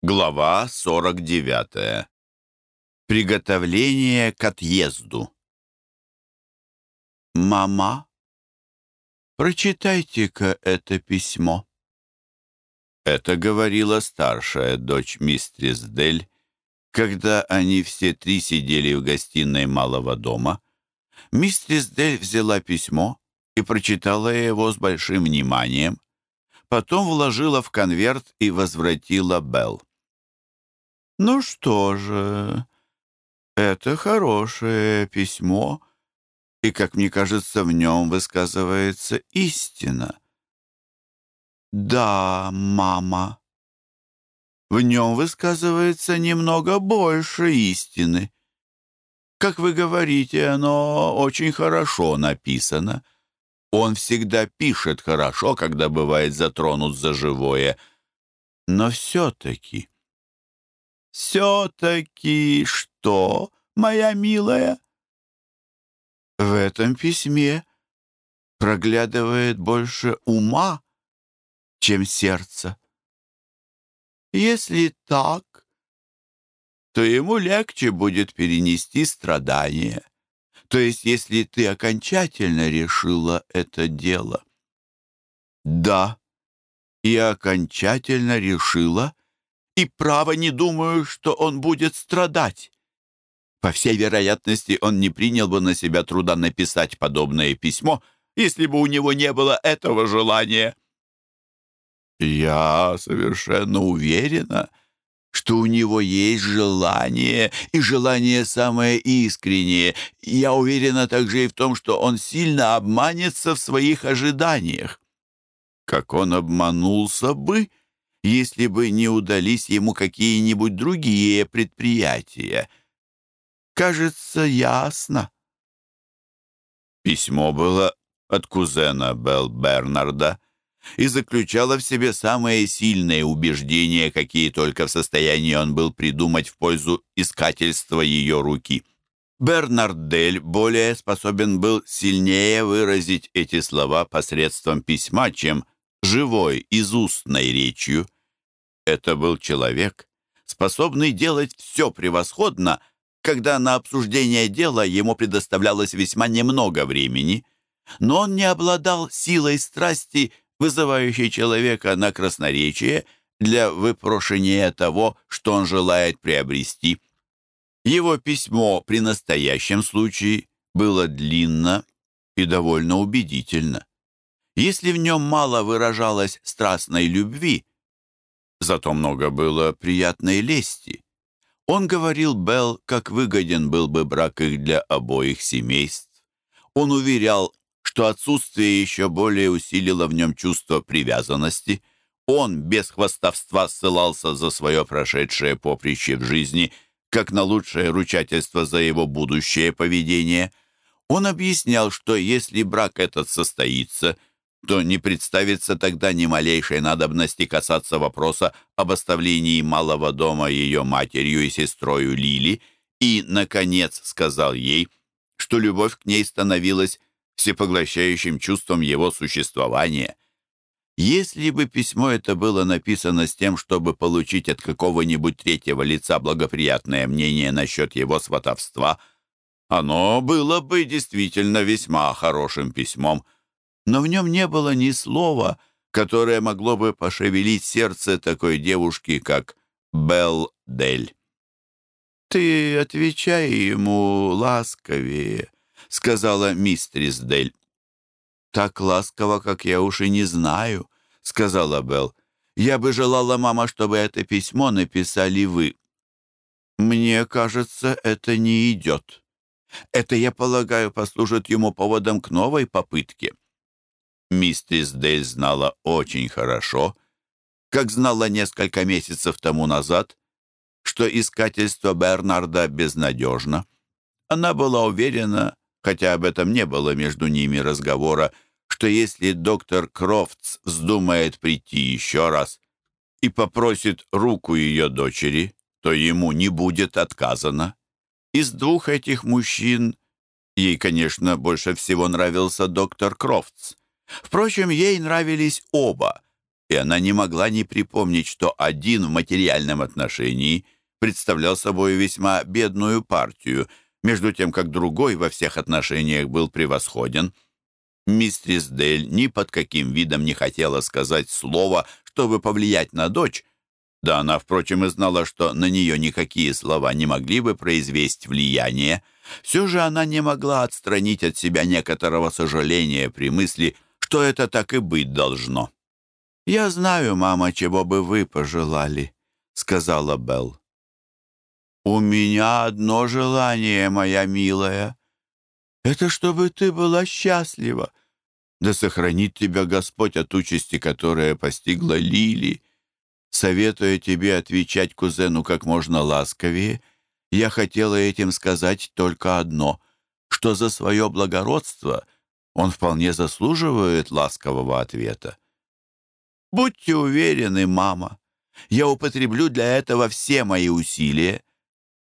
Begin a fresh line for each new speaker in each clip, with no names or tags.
Глава 49. Приготовление к отъезду.
«Мама, прочитайте-ка это письмо».
Это говорила старшая дочь мистерис Дель, когда они все три сидели в гостиной малого дома. Мистерис Дель взяла письмо и прочитала его с большим вниманием, потом вложила в конверт и возвратила Белл.
«Ну что же, это хорошее письмо, и, как мне кажется, в нем высказывается истина». «Да, мама, в нем высказывается немного больше истины. Как вы говорите, оно очень хорошо написано. Он всегда пишет хорошо, когда бывает затронут за живое. Но все-таки...» «Все-таки что, моя милая?» В этом письме проглядывает больше ума, чем сердца. Если так, то ему легче будет перенести страдания. То есть, если ты окончательно решила это дело. Да, я окончательно решила, и право не думаю, что он будет страдать. По всей вероятности, он не принял бы на себя труда написать подобное письмо, если бы у него не было этого желания. Я совершенно уверена, что у него есть желание, и желание самое искреннее. Я уверена также и в том, что он сильно обманется в своих ожиданиях. Как он обманулся бы, если бы не удались ему какие-нибудь другие предприятия. Кажется, ясно. Письмо было от кузена Белл Бернарда и заключало в себе самые сильные убеждения, какие только в состоянии он был придумать в пользу искательства ее руки. Бернард Дель более способен был сильнее выразить эти слова посредством письма, чем живой, из устной речью. Это был человек, способный делать все превосходно, когда на обсуждение дела ему предоставлялось весьма немного времени, но он не обладал силой страсти, вызывающей человека на красноречие для выпрошения того, что он желает приобрести. Его письмо при настоящем случае было длинно и довольно убедительно. Если в нем мало выражалось страстной любви, зато много было приятной лести. Он говорил Белл, как выгоден был бы брак их для обоих семейств. Он уверял, что отсутствие еще более усилило в нем чувство привязанности. Он без хвастовства ссылался за свое прошедшее поприще в жизни, как на лучшее ручательство за его будущее поведение. Он объяснял, что если брак этот состоится – то не представится тогда ни малейшей надобности касаться вопроса об оставлении малого дома ее матерью и сестрою Лили, и, наконец, сказал ей, что любовь к ней становилась всепоглощающим чувством его существования. Если бы письмо это было написано с тем, чтобы получить от какого-нибудь третьего лица благоприятное мнение насчет его сватовства, оно было бы действительно весьма хорошим письмом — но в нем не было ни слова, которое могло бы пошевелить сердце такой девушки, как Белл Дель. «Ты отвечай ему ласковее», — сказала мистерис Дель. «Так ласково, как я уж и не знаю», — сказала Белл. «Я бы желала, мама, чтобы это письмо написали вы». «Мне кажется, это не идет. Это, я полагаю, послужит ему поводом к новой попытке». Мистерис Дель знала очень хорошо, как знала несколько месяцев тому назад, что искательство Бернарда безнадежно. Она была уверена, хотя об этом не было между ними разговора, что если доктор Крофтс вздумает прийти еще раз и попросит руку ее дочери, то ему не будет отказано. Из двух этих мужчин ей, конечно, больше всего нравился доктор Крофтс. Впрочем, ей нравились оба, и она не могла не припомнить, что один в материальном отношении представлял собой весьма бедную партию, между тем как другой во всех отношениях был превосходен. Мистрис Дель ни под каким видом не хотела сказать слово, чтобы повлиять на дочь, да она, впрочем, и знала, что на нее никакие слова не могли бы произвести влияние. Все же она не могла отстранить от себя некоторого сожаления при мысли, что это так и быть должно. «Я знаю, мама, чего бы вы пожелали», — сказала Белл. «У меня одно желание, моя милая. Это чтобы ты была счастлива. Да сохранит тебя Господь от участи, которая постигла Лили. Советуя тебе отвечать кузену как можно ласковее, я хотела этим сказать только одно, что за свое благородство он вполне заслуживает ласкового ответа. Будьте уверены, мама, я употреблю для этого все мои усилия.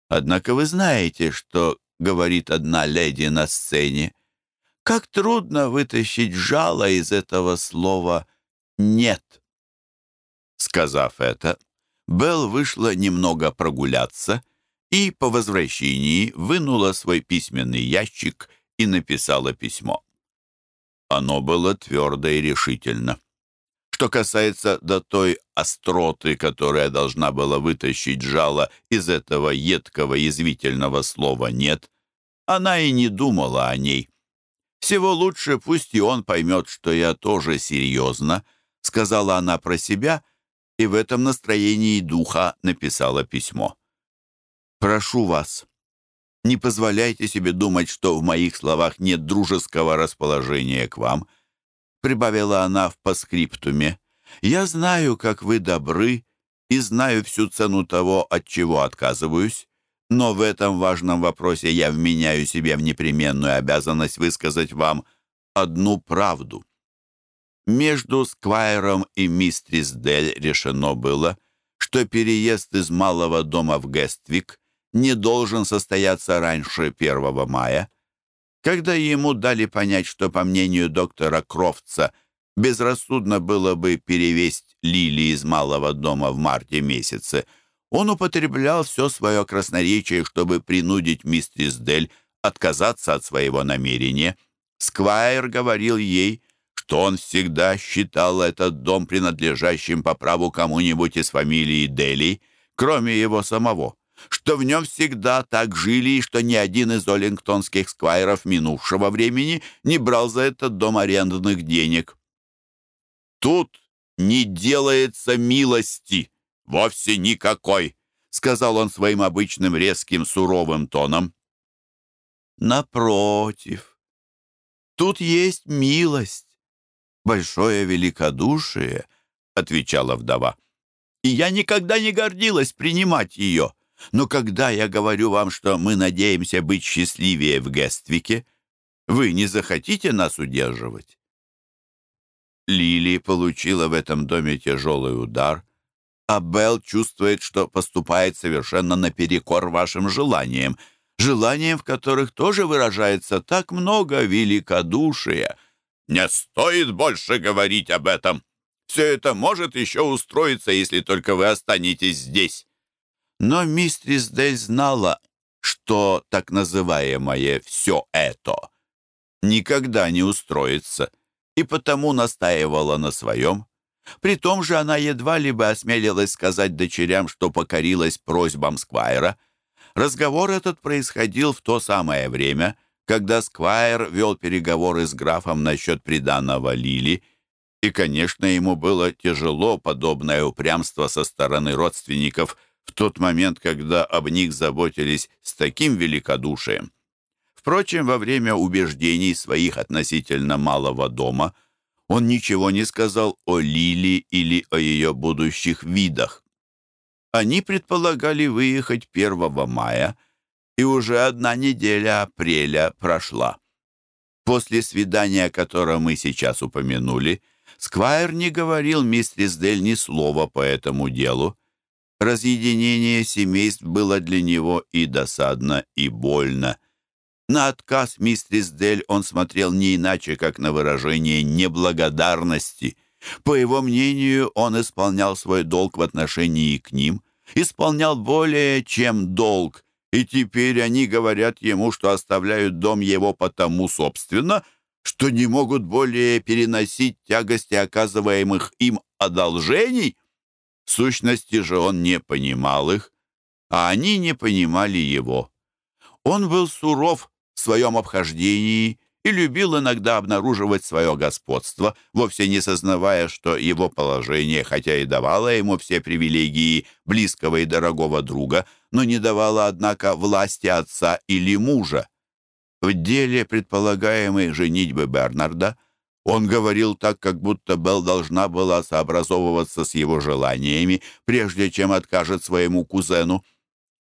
Однако вы знаете, что говорит одна леди на сцене. Как трудно вытащить жало из этого слова «нет». Сказав это, Белл вышла немного прогуляться и по возвращении вынула свой письменный ящик и написала письмо. Оно было твердо и решительно. Что касается до той остроты, которая должна была вытащить жало из этого едкого язвительного слова «нет», она и не думала о ней. «Всего лучше пусть и он поймет, что я тоже серьезно», — сказала она про себя, и в этом настроении духа написала письмо. «Прошу вас, не позволяйте себе думать, что в моих словах нет дружеского расположения к вам», прибавила она в паскриптуме. «Я знаю, как вы добры, и знаю всю цену того, от чего отказываюсь, но в этом важном вопросе я вменяю себе в непременную обязанность высказать вам одну правду. Между Сквайром и мистрис Дель решено было, что переезд из малого дома в Гествик не должен состояться раньше 1 мая, когда ему дали понять, что, по мнению доктора Крофтса, безрассудно было бы перевесть Лили из малого дома в марте месяце, он употреблял все свое красноречие, чтобы принудить мистерис Дель отказаться от своего намерения. Сквайр говорил ей, что он всегда считал этот дом принадлежащим по праву кому-нибудь из фамилии Дели, кроме его самого что в нем всегда так жили и что ни один из оллингтонских сквайров минувшего времени не брал за этот дом арендных денег. «Тут не делается милости, вовсе никакой», сказал он своим обычным резким суровым тоном. «Напротив, тут есть милость, большое великодушие», отвечала вдова. «И я никогда не гордилась принимать ее». Но когда я говорю вам, что мы надеемся быть счастливее в Гествике, вы не захотите нас удерживать?» Лили получила в этом доме тяжелый удар, а Белл чувствует, что поступает совершенно наперекор вашим желаниям, желаниям, в которых тоже выражается так много великодушия. «Не стоит больше говорить об этом. Все это может еще устроиться, если только вы останетесь здесь». Но мистрис Дель знала, что так называемое «все это» никогда не устроится, и потому настаивала на своем. При том же она едва ли бы осмелилась сказать дочерям, что покорилась просьбам Сквайра. Разговор этот происходил в то самое время, когда Сквайр вел переговоры с графом насчет приданного Лили, и, конечно, ему было тяжело подобное упрямство со стороны родственников – в тот момент, когда об них заботились с таким великодушием. Впрочем, во время убеждений своих относительно малого дома он ничего не сказал о Лили или о ее будущих видах. Они предполагали выехать 1 мая, и уже одна неделя апреля прошла. После свидания, о котором мы сейчас упомянули, Сквайр не говорил мистерис Дель ни слова по этому делу. Разъединение семейств было для него и досадно, и больно. На отказ мистерис Дель он смотрел не иначе, как на выражение неблагодарности. По его мнению, он исполнял свой долг в отношении к ним, исполнял более, чем долг, и теперь они говорят ему, что оставляют дом его потому, собственно, что не могут более переносить тягости оказываемых им одолжений. Сущности же он не понимал их, а они не понимали его. Он был суров в своем обхождении и любил иногда обнаруживать свое господство, вовсе не сознавая, что его положение, хотя и давало ему все привилегии близкого и дорогого друга, но не давало, однако, власти отца или мужа. В деле предполагаемой женитьбы Бернарда он говорил так, как будто Белл должна была сообразовываться с его желаниями, прежде чем откажет своему кузену.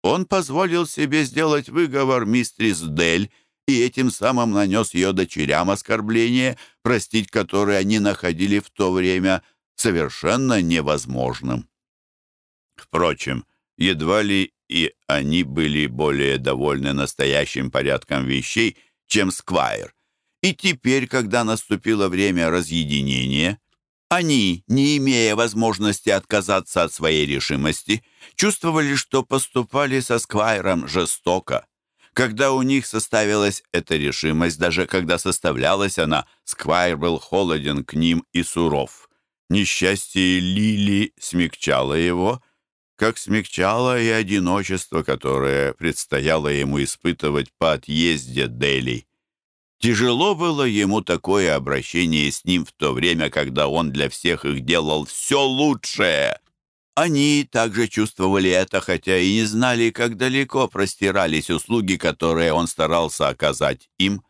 Он позволил себе сделать выговор мистрис Дель и этим самым нанес ее дочерям оскорбление, простить которое они находили в то время совершенно невозможным. Впрочем, едва ли и они были более довольны настоящим порядком вещей, чем Сквайр. И теперь, когда наступило время разъединения, они, не имея возможности отказаться от своей решимости, чувствовали, что поступали со Сквайром жестоко. Когда у них составилась эта решимость, даже когда составлялась она, Сквайр был холоден к ним и суров. Несчастье Лили смягчало его, как смягчало и одиночество, которое предстояло ему испытывать по отъезде Дели. Тяжело было ему такое обращение с ним в то время, когда он для всех их делал все лучшее. Они также чувствовали это, хотя и не знали, как далеко простирались услуги, которые он старался оказать им,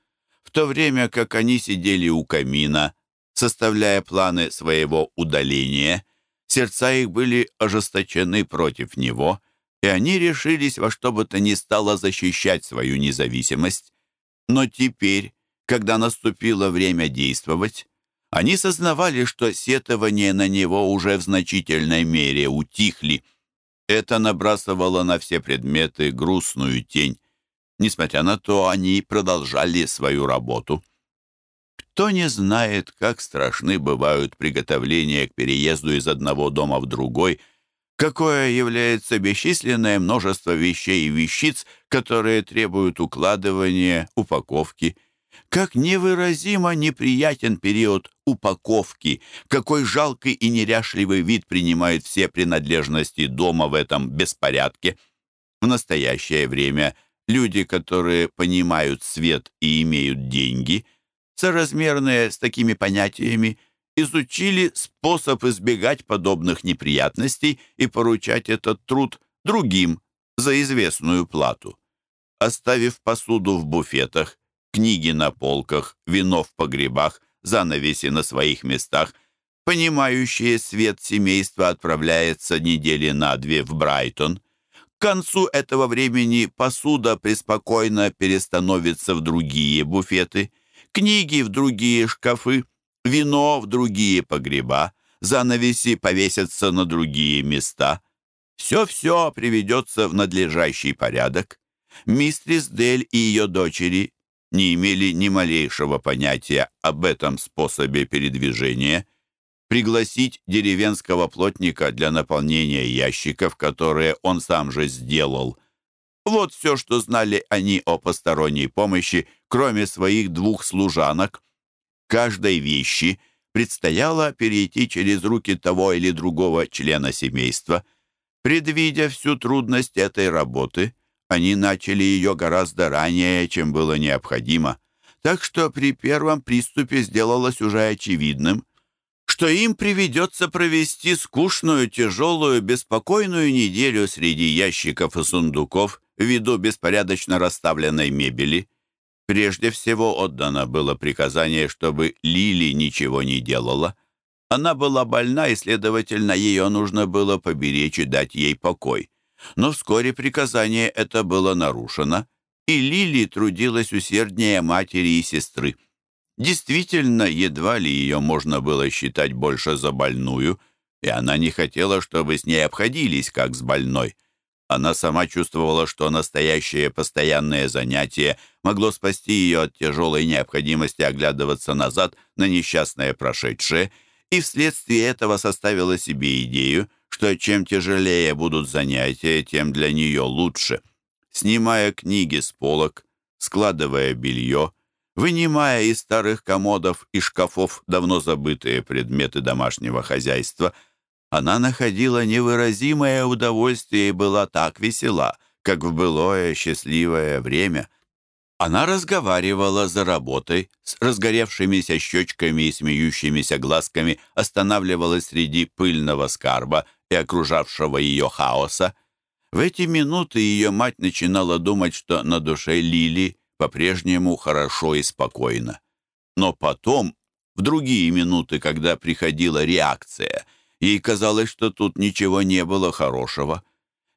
в то время как они сидели у камина, составляя планы своего удаления. Сердца их были ожесточены против него, и они решились во что бы то ни стало защищать свою независимость. Но теперь, когда наступило время действовать, они сознавали, что сетования на него уже в значительной мере утихли. Это набрасывало на все предметы грустную тень. Несмотря на то, они продолжали свою работу. Кто не знает, как страшны бывают приготовления к переезду из одного дома в другой, какое является бесчисленное множество вещей и вещиц, которые требуют укладывания, упаковки – как невыразимо неприятен период упаковки, какой жалкий и неряшливый вид принимают все принадлежности дома в этом беспорядке. В настоящее время люди, которые понимают свет и имеют деньги, соразмерные с такими понятиями, изучили способ избегать подобных неприятностей и поручать этот труд другим за известную плату. Оставив посуду в буфетах книги на полках, вино в погребах, занавеси на своих местах, понимающее свет семейства отправляется недели на две в Брайтон. К концу этого времени посуда преспокойно перестановится в другие буфеты, книги в другие шкафы, вино в другие погреба, занавеси повесятся на другие места. Все-все приведется в надлежащий порядок. Мистрис Дель и ее дочери не имели ни малейшего понятия об этом способе передвижения, пригласить деревенского плотника для наполнения ящиков, которые он сам же сделал. Вот все, что знали они о посторонней помощи, кроме своих двух служанок. Каждой вещи предстояло перейти через руки того или другого члена семейства. Предвидя всю трудность этой работы, они начали ее гораздо ранее, чем было необходимо, так что при первом приступе сделалось уже очевидным, что им приведется провести скучную, тяжелую, беспокойную неделю среди ящиков и сундуков ввиду беспорядочно расставленной мебели. Прежде всего отдано было приказание, чтобы Лили ничего не делала. Она была больна, и, следовательно, ее нужно было поберечь и дать ей покой. Но вскоре приказание это было нарушено, и Лили трудилась усерднее матери и сестры. Действительно, едва ли ее можно было считать больше за больную, и она не хотела, чтобы с ней обходились, как с больной. Она сама чувствовала, что настоящее постоянное занятие могло спасти ее от тяжелой необходимости оглядываться назад на несчастное прошедшее, и вследствие этого составила себе идею, что чем тяжелее будут занятия, тем для нее лучше. Снимая книги с полок, складывая белье, вынимая из старых комодов и шкафов давно забытые предметы домашнего хозяйства, она находила невыразимое удовольствие и была так весела, как в былое счастливое время. Она разговаривала за работой, с разгоревшимися щечками и смеющимися глазками останавливалась среди пыльного скарба и окружавшего ее хаоса. В эти минуты ее мать начинала думать, что на душе Лили по-прежнему хорошо и спокойно. Но потом, в другие минуты, когда приходила реакция, ей казалось, что тут ничего не было хорошего.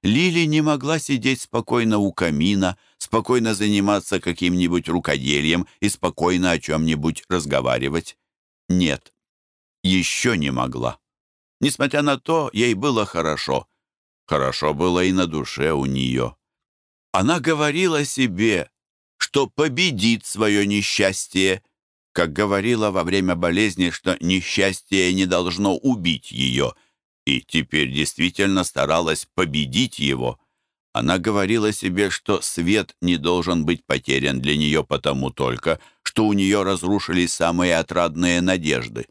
Лили не могла сидеть спокойно у камина, спокойно заниматься каким-нибудь рукоделием и спокойно о чем-нибудь разговаривать. Нет, еще не могла. Несмотря на то, ей было хорошо. Хорошо было и на душе у нее. Она говорила себе, что победит свое несчастье, как говорила во время болезни, что несчастье не должно убить ее, и теперь действительно старалась победить его. Она говорила себе, что свет не должен быть потерян для нее потому только, что у нее разрушились самые отрадные надежды.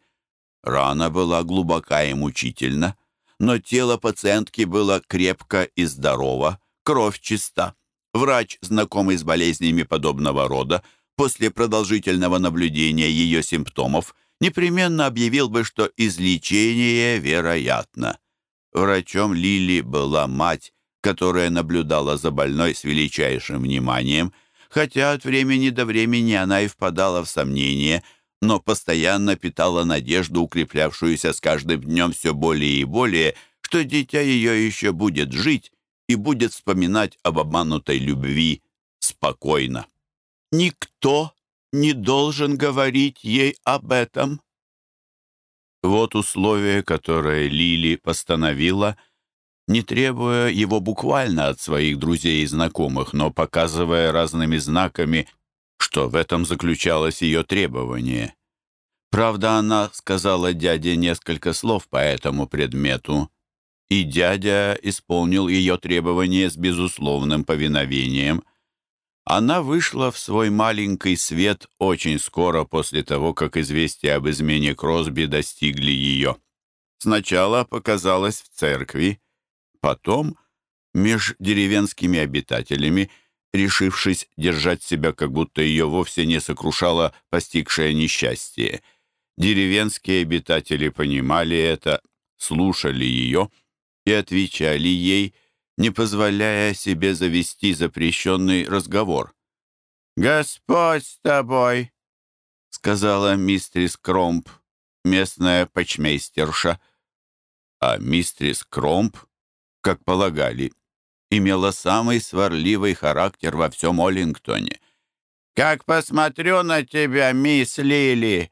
Рана была глубока и мучительна, но тело пациентки было крепко и здорово, кровь чиста. Врач, знакомый с болезнями подобного рода, после продолжительного наблюдения ее симптомов, непременно объявил бы, что излечение вероятно. Врачом Лили была мать, которая наблюдала за больной с величайшим вниманием, хотя от времени до времени она и впадала в сомнение – но постоянно питала надежду, укреплявшуюся с каждым днем все более и более, что дитя ее еще будет жить и будет вспоминать об обманутой любви спокойно. Никто не должен говорить ей об этом. Вот условие, которое Лили постановила, не требуя его буквально от своих друзей и знакомых, но показывая разными знаками что в этом заключалось ее требование. Правда, она сказала дяде несколько слов по этому предмету, и дядя исполнил ее требование с безусловным повиновением. Она вышла в свой маленький свет очень скоро после того, как известия об измене Кросби достигли ее. Сначала показалась в церкви, потом меж деревенскими обитателями – решившись держать себя, как будто ее вовсе не сокрушало постигшее несчастье. Деревенские обитатели понимали это, слушали ее и отвечали ей, не позволяя себе завести запрещенный разговор. «Господь с тобой!» — сказала мистрис Кромп, местная почмейстерша. А мистрис Кромп, как полагали, имела самый сварливый характер во всем Оллингтоне. «Как посмотрю на тебя, мисс Лили,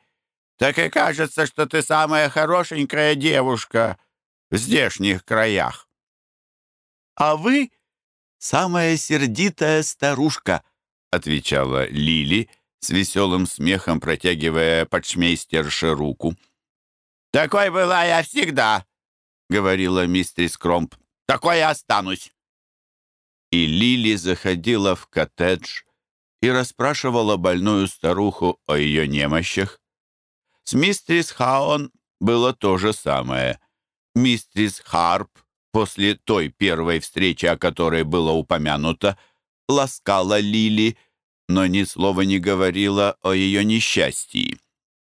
так и кажется, что ты самая хорошенькая девушка в здешних краях». «А вы самая сердитая старушка», — отвечала Лили, с веселым смехом протягивая подшмейстерше руку. «Такой была я всегда», — говорила мистерис Кромп. «Такой я останусь» и Лили заходила в коттедж и расспрашивала больную старуху о ее немощах. С мистрис Хаон было то же самое. Мистрис Харп после той первой встречи, о которой было упомянуто, ласкала Лили, но ни слова не говорила о ее несчастье.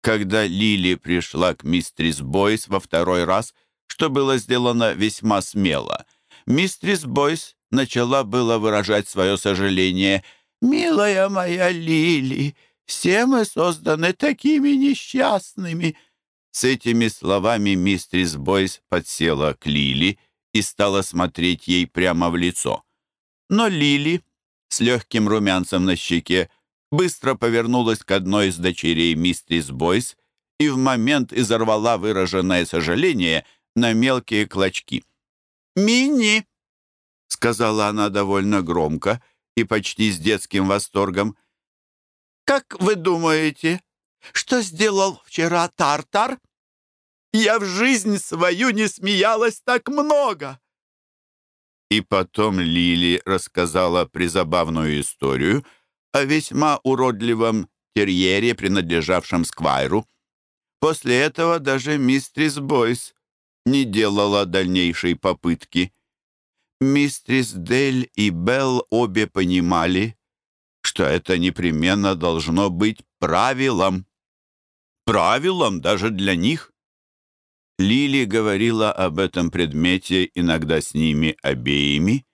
Когда Лили пришла к мистрис Бойс во второй раз, что было сделано весьма смело, мистрис Бойс начала было выражать свое сожаление. «Милая моя Лили, все мы созданы такими несчастными». С этими словами мистрис Бойс подсела к Лили и стала смотреть ей прямо в лицо. Но Лили, с легким румянцем на щеке, быстро повернулась к одной из дочерей мистрис Бойс и в момент изорвала выраженное сожаление на мелкие клочки. «Мини!» — сказала она довольно громко и почти с детским восторгом. «Как вы думаете, что сделал вчера Тартар?» Я в жизнь свою не смеялась так много!» И потом Лили рассказала призабавную историю о весьма уродливом терьере, принадлежавшем Сквайру. После этого даже мистрис Бойс не делала дальнейшей попытки. Мистрис Дель и Белл обе понимали, что это непременно должно быть правилом. Правилом даже для них. Лили говорила об этом предмете иногда с ними обеими,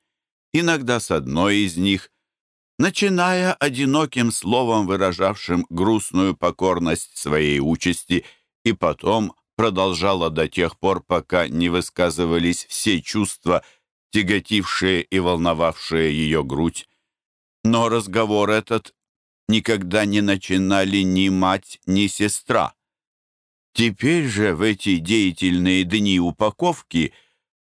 иногда с одной из них, начиная одиноким словом, выражавшим грустную покорность своей участи, и потом продолжала до тех пор, пока не высказывались все чувства, тяготившие и волновавшие ее грудь. Но разговор этот никогда не начинали ни мать, ни сестра. Теперь же в эти деятельные дни упаковки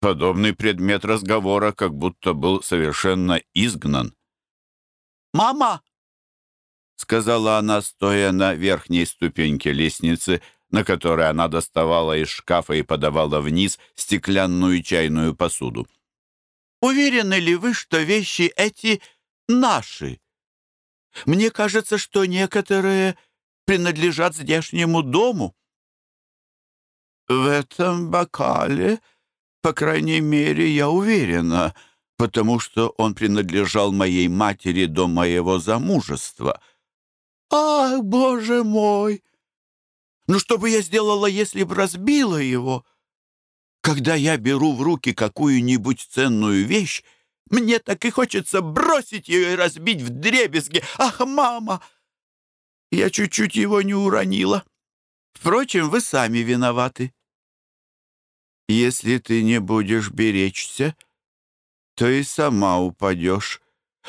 подобный предмет разговора как будто был совершенно изгнан. «Мама!» — сказала она, стоя на верхней ступеньке лестницы, на которой она доставала из шкафа и подавала вниз стеклянную чайную посуду. Уверены ли вы, что вещи эти наши? Мне кажется, что некоторые принадлежат здешнему дому. В этом бокале, по крайней мере, я уверена, потому что он принадлежал моей матери до моего замужества. Ах, боже мой! Ну что бы я сделала, если бы разбила его? Когда я беру в руки какую-нибудь ценную вещь, мне так и хочется бросить ее и разбить в дребезги. Ах, мама! Я чуть-чуть его не уронила. Впрочем, вы сами виноваты. Если ты не будешь беречься, то и сама упадешь.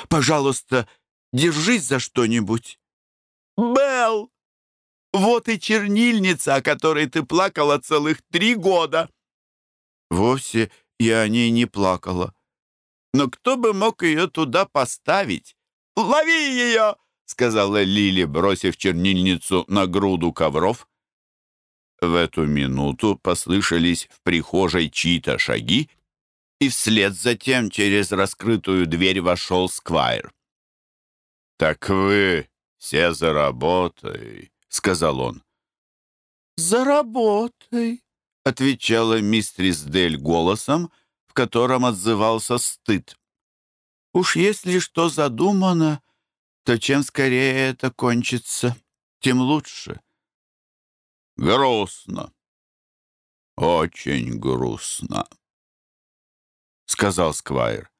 Пожалуйста, держись за что-нибудь. Белл! Вот и чернильница, о которой ты плакала целых три года. Вовсе я о ней не плакала. Но кто бы мог ее туда поставить? «Лови ее!» — сказала Лили, бросив чернильницу на груду ковров. В эту минуту послышались в прихожей чьи-то шаги, и вслед за тем через раскрытую дверь вошел Сквайр. «Так вы все за работой», — сказал он. «За работой», — отвечала мистрис Дель голосом, в котором отзывался стыд. «Уж если что задумано, то чем скорее это кончится, тем лучше». «Грустно, очень грустно», — сказал Сквайр.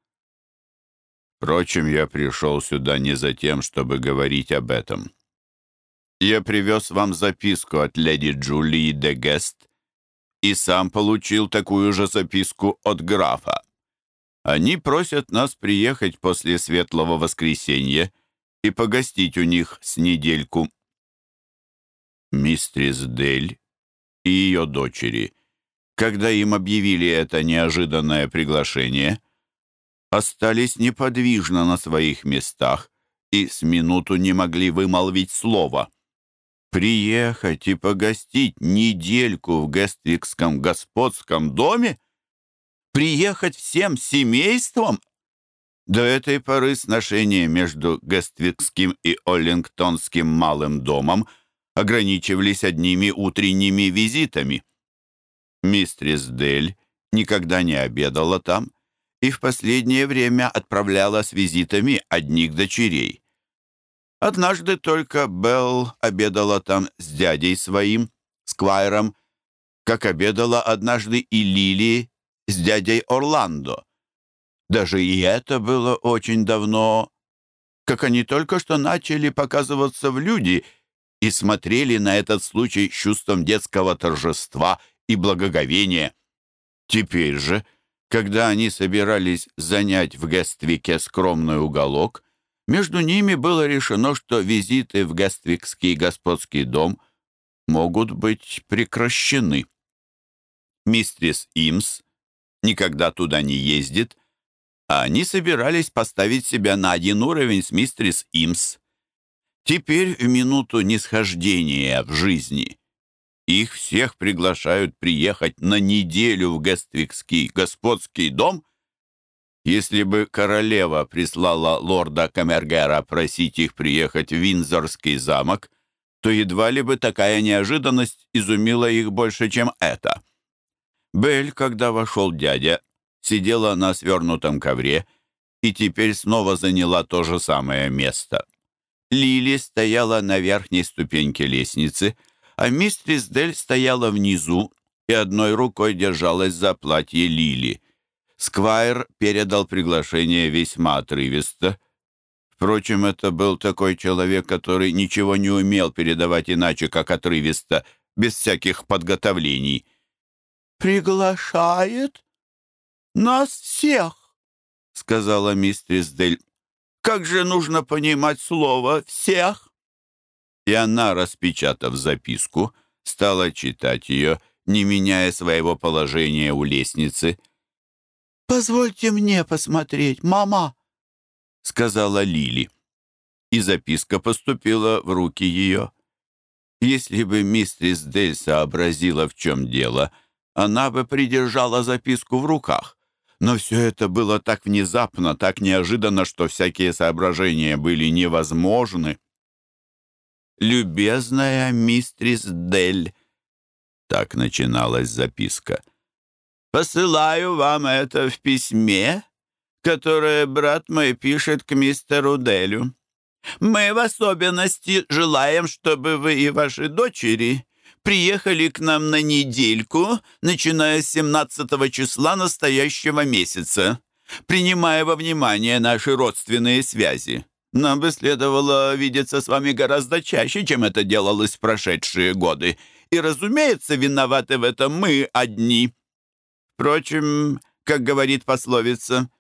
«Впрочем, я пришел сюда не за тем, чтобы говорить об этом. Я привез вам записку от леди Джулии де Гест, и сам получил такую же записку от графа. Они просят нас приехать после Светлого Воскресенья и погостить у них с недельку. Мистрис Дель и ее дочери, когда им объявили это неожиданное приглашение, остались неподвижно на своих местах и с минуту не могли вымолвить слова — Приехать и погостить недельку в Гествикском господском доме? Приехать всем семейством? До этой поры сношения между Гествикским и Оллингтонским малым домом ограничивались одними утренними визитами. Мистрис Дель никогда не обедала там и в последнее время отправляла с визитами одних дочерей. Однажды только Белл обедала там с дядей своим, Сквайром, как обедала однажды и Лили с дядей Орландо. Даже и это было очень давно, как они только что начали показываться в люди и смотрели на этот случай с чувством детского торжества и благоговения. Теперь же, когда они собирались занять в Гествике скромный уголок, между ними было решено, что визиты в Гествикский господский дом могут быть прекращены. Мистрис Имс никогда туда не ездит, а они собирались поставить себя на один уровень с мистрис Имс. Теперь, в минуту нисхождения в жизни, Их всех приглашают приехать на неделю в Гествикский господский дом. Если бы королева прислала лорда Камергера просить их приехать в Винзорский замок, то едва ли бы такая неожиданность изумила их больше, чем это. Белль, когда вошел дядя, сидела на свернутом ковре и теперь снова заняла то же самое место. Лили стояла на верхней ступеньке лестницы, а мистрис Дель стояла внизу и одной рукой держалась за платье Лили. Сквайр передал приглашение весьма отрывисто. Впрочем, это был такой человек, который ничего не умел передавать иначе, как отрывисто, без всяких подготовлений.
«Приглашает нас всех», — сказала мистрис Дель. «Как же нужно понимать слово «всех»?»
И она, распечатав записку, стала читать ее, не меняя своего положения у лестницы.
«Позвольте мне посмотреть, мама», — сказала Лили.
И записка поступила в руки ее. Если бы мистрис Дель сообразила, в чем дело, она бы придержала записку в руках. Но все это было так внезапно, так неожиданно, что всякие соображения были невозможны.
«Любезная мистрис Дель», —
так начиналась записка, —
«посылаю вам это в письме, которое брат мой пишет к мистеру Делю. Мы в особенности желаем, чтобы вы и ваши дочери приехали к нам на недельку, начиная с 17 числа настоящего месяца, принимая во внимание наши родственные связи. Нам бы следовало видеться с вами гораздо чаще, чем это делалось в прошедшие годы. И, разумеется, виноваты в этом мы одни. Впрочем, как говорит пословица,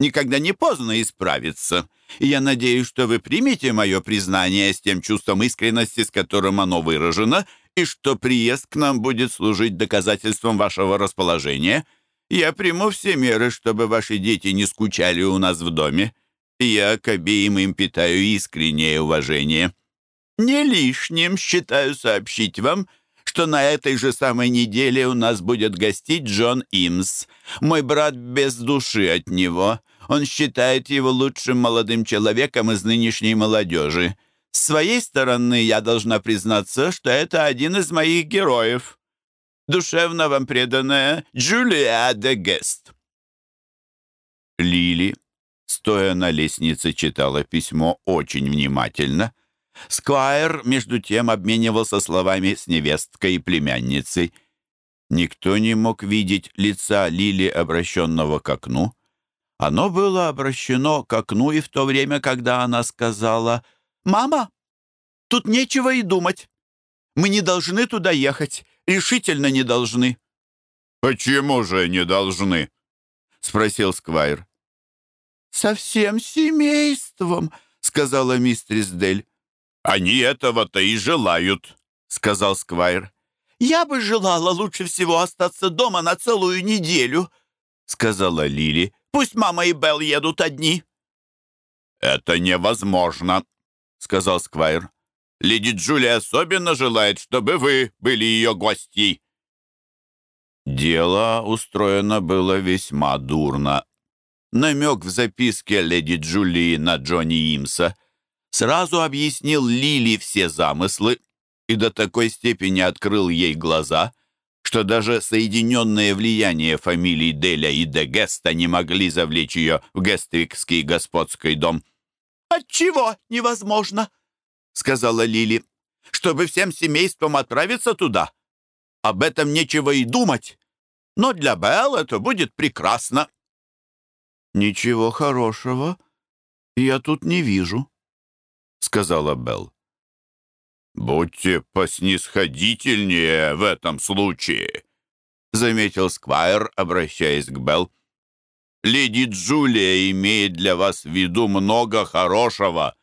никогда не поздно исправиться. И я надеюсь, что вы примете мое признание с тем чувством искренности, с которым оно выражено, и что приезд к нам будет служить доказательством вашего расположения. Я приму все меры, чтобы ваши дети не скучали у нас в доме. Я к обеим им питаю искреннее уважение. Не лишним считаю сообщить вам, что на этой же самой неделе у нас будет гостить Джон Имс. Мой брат без души от него. Он считает его лучшим молодым человеком из нынешней молодежи. С своей стороны, я должна признаться, что это один из моих героев. Душевно вам преданная Джулия де Гест.
Лили, стоя на лестнице, читала письмо очень внимательно. Сквайр, между тем, обменивался словами с невесткой и племянницей. Никто не мог видеть лица Лили, обращенного к окну. Оно было обращено к окну и в то время, когда она сказала — «Мама, тут нечего и думать. Мы не должны туда ехать, решительно не должны».
«Почему же не должны?»
— спросил Сквайр.
«Со всем семейством», — сказала мистерис Дель.
«Они этого-то и желают», — сказал Сквайр.
«Я бы желала лучше всего остаться дома на целую неделю», — сказала Лили. «Пусть мама и Белл едут одни».
«Это невозможно», — сказал Сквайр. «Леди Джулия особенно желает, чтобы вы были ее гостьей».
Дело устроено было весьма дурно. Намек в записке леди Джулии на Джонни Имса сразу объяснил Лили все замыслы и до такой степени открыл ей глаза, что даже соединенные влияния фамилий Деля и де Геста не могли завлечь ее в Гествикский господский дом.
«Отчего невозможно?» — сказала Лили. «Чтобы всем семейством отправиться туда. Об этом нечего и думать. Но для Белл это будет прекрасно».
«Ничего хорошего я тут не вижу», — сказала Белл.
«Будьте поснисходительнее в этом случае», — заметил Сквайр, обращаясь к Белл. Леди Джулия имеет для вас в виду много хорошего.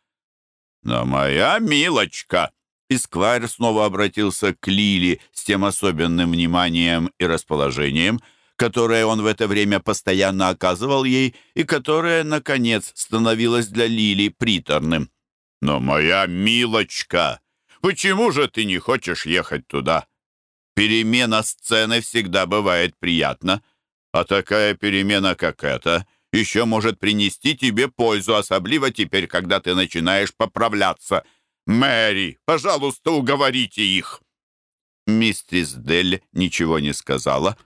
Но моя милочка...» И Сквайр снова обратился к Лили с тем особенным вниманием и расположением, которое он в это время постоянно оказывал ей и которое, наконец, становилось для Лили приторным. «Но моя милочка, почему же ты не хочешь ехать туда?
Перемена сцены всегда бывает приятна, а такая перемена, как эта, еще может принести тебе пользу, особливо теперь, когда ты начинаешь поправляться. Мэри, пожалуйста, уговорите их». Мистрис Дель ничего не сказала.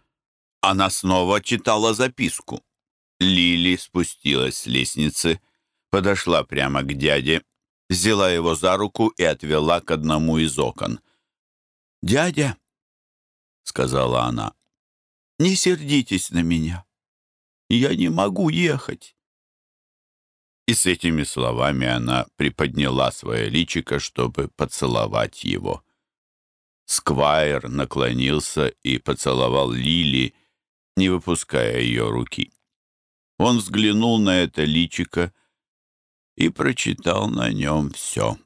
Она снова читала записку. Лили спустилась с лестницы, подошла прямо к дяде, взяла его за руку и отвела к одному из окон. «Дядя», — сказала она, — «не сердитесь на меня. Я не могу ехать». И с этими словами она приподняла свое личико, чтобы поцеловать его. Сквайр наклонился и поцеловал Лили, не выпуская ее руки. Он взглянул на это личико и прочитал на нем все.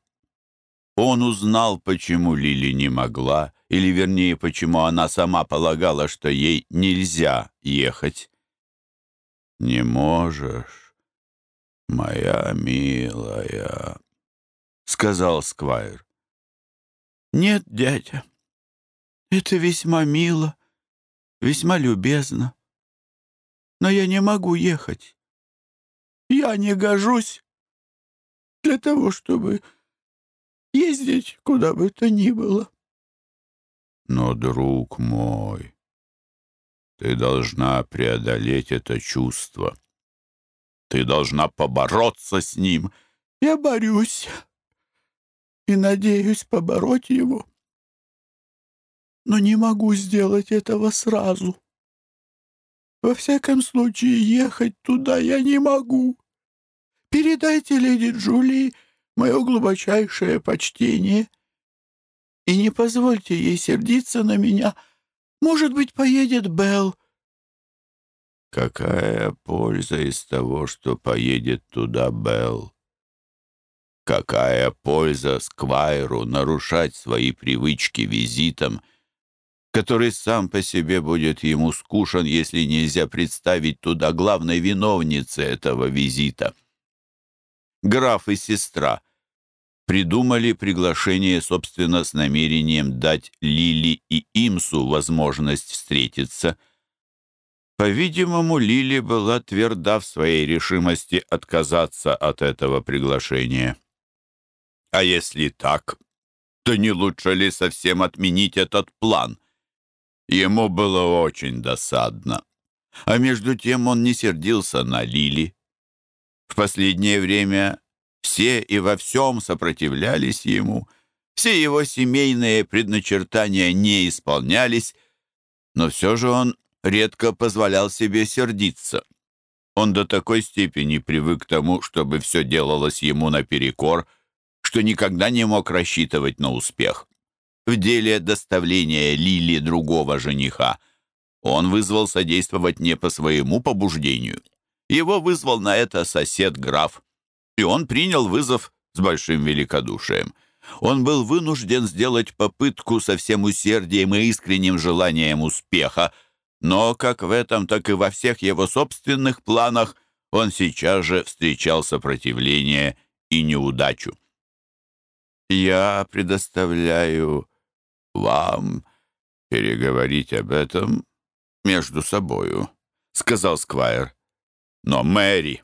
Он узнал, почему Лили не могла, или, вернее, почему она сама полагала, что ей нельзя ехать. «Не можешь, моя милая», — сказал Сквайр.
«Нет, дядя, это весьма мило, весьма любезно но я не могу ехать. Я не гожусь для того, чтобы ездить куда бы то ни было.
Но, друг мой, ты должна преодолеть это чувство. Ты должна побороться с ним.
Я борюсь и надеюсь побороть его, но не могу сделать этого сразу. Во всяком случае, ехать туда я не могу. Передайте леди Джулии мое глубочайшее почтение и не позвольте ей сердиться на меня. Может быть, поедет Белл.
Какая польза из того, что поедет туда Белл? Какая польза Сквайру нарушать свои привычки визитом — который сам по себе будет ему скушен, если нельзя представить туда главной виновницы этого визита. Граф и сестра придумали приглашение, собственно, с намерением дать Лили и Имсу возможность встретиться. По-видимому, Лили была тверда в своей решимости отказаться от этого приглашения. А если так, то не лучше ли совсем отменить этот план — Ему было очень досадно. А между тем он не сердился на Лили. В последнее время все и во всем сопротивлялись ему, все его семейные предначертания не исполнялись, но все же он редко позволял себе сердиться. Он до такой степени привык к тому, чтобы все делалось ему наперекор, что никогда не мог рассчитывать на успех в деле доставления Лили другого жениха. Он вызвал содействовать не по своему побуждению. Его вызвал на это сосед-граф, и он принял вызов с большим великодушием. Он был вынужден сделать попытку со всем усердием и искренним желанием успеха, но как в этом, так и во всех его собственных планах он сейчас же встречал сопротивление и неудачу. «Я предоставляю вам переговорить об этом между собою», — сказал Сквайр. «Но, Мэри,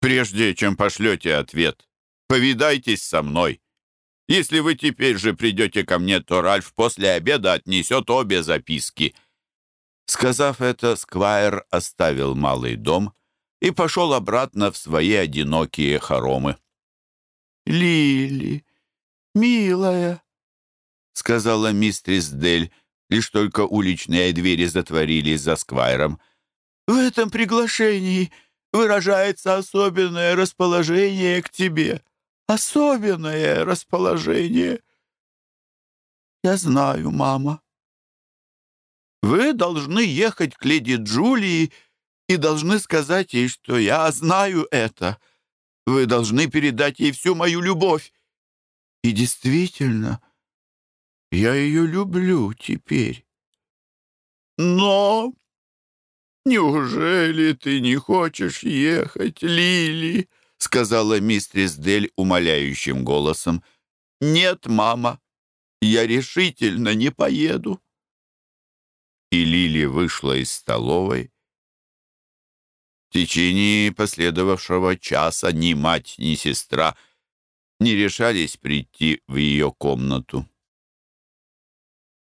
прежде чем пошлете ответ, повидайтесь со мной. Если вы теперь же придете ко мне, то Ральф после обеда отнесет обе записки». Сказав это, Сквайр оставил малый дом и пошел обратно в свои одинокие хоромы.
«Лили, милая», —
сказала мистрис Дель, лишь только уличные двери затворились за сквайром.
«В этом приглашении выражается особенное расположение к тебе. Особенное расположение». «Я знаю, мама». «Вы должны ехать к леди Джулии и должны сказать ей, что я знаю это. Вы должны передать ей всю мою любовь. И действительно...» Я ее люблю теперь. Но неужели ты не хочешь ехать, Лили? сказала мистрис Дель умоляющим голосом. Нет, мама, я решительно не поеду.
и Лили вышла из столовой, в течение последовавшего часа ни мать, ни сестра не решались прийти в ее комнату.